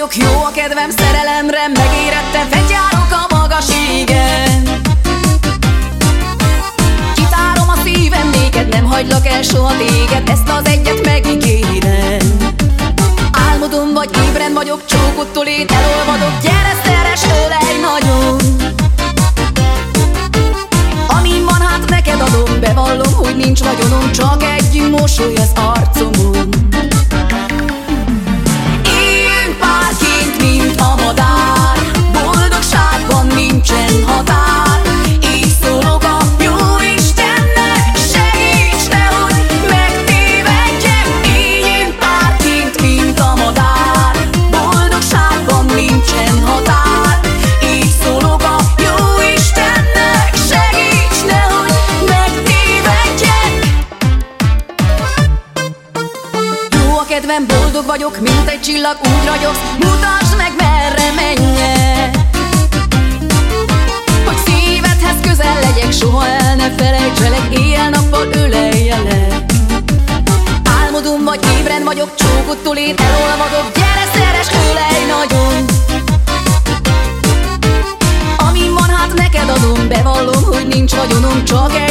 vagyok jó a kedvem szerelemre Megérette fegyárok a magas égen. Kitárom a szívem néked, nem hagylak el soha téged Ezt az egyet megígérem Álmodom vagy ébren vagyok, csókottól én elolvadok Gyere szeres, ölej nagyon. Ami van hát neked adom, bevallom, hogy nincs vagyonom Csak egy mosoly az arc 50 boldog vagyok, mint egy csillag úgy ragyogsz Mutasd meg merre menjek. Hogy szívedhez közel legyek, soha el ne felejtselek Éjjel-nappal öleljelek Álmodom vagy ébren vagyok, csókottól én elolvadok. Gyere szeres, ölelj nagyon. Amin van hát neked adom, bevallom, hogy nincs vagyonom, csak egy